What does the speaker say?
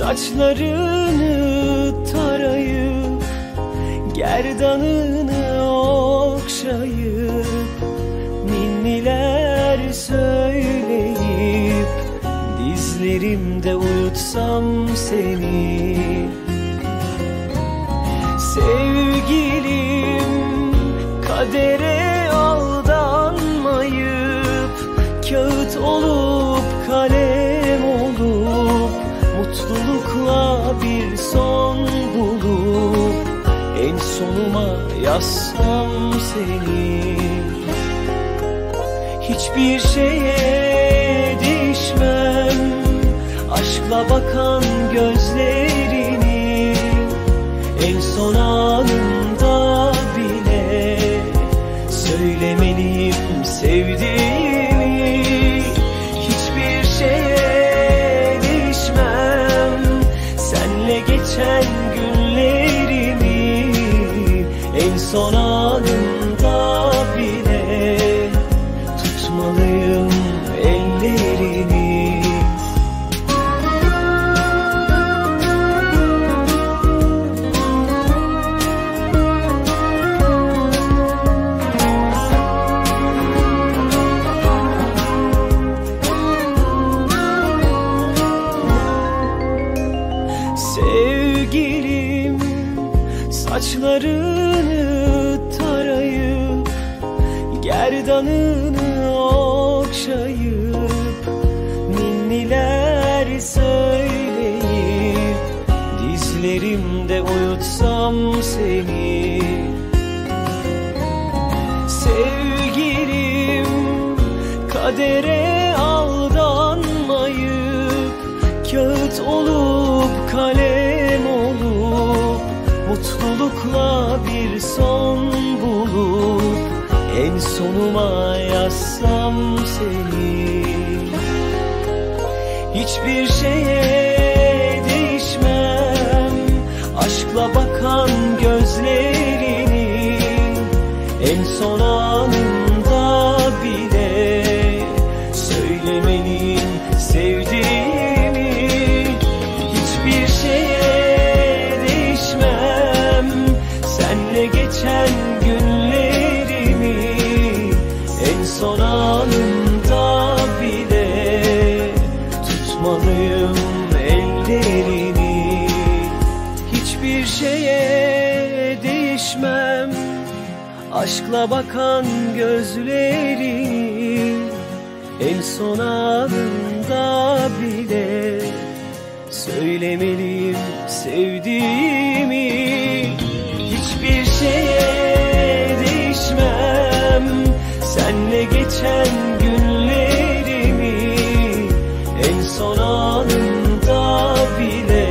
Saçlarını tarayıp Gerdanını okşayıp Ninniler söyleyip Dizlerimde uyutsam seni. Sevgilim kadere aldanmayıp Kağıt olur En sonuma yazsam seni. Hiçbir şeye değişmem. Aşkla bakan gözlerini En son anında bile Söylemeliyim sevdiğimi. Hiçbir şeye değişmem. Senle geçen En son anında bile Tutmalıyım ellerini. Sevgilim saçlarını Gerdanını okşayıp Ninniler söyleyip Dizlerimde uyutsam seni. Sevgilim kadere aldanmayıp Kağıt olup kalem olup Mutlulukla bir son bulup sonuma yazsam seni. Hiçbir şeye değişmem. Aşkla bakan gözlerini En son anında bile ellerini. Hiçbir şeye değişmem. Aşkla bakan gözlerini En son anında bile. Söylemeliyim sevdiğimi anında bile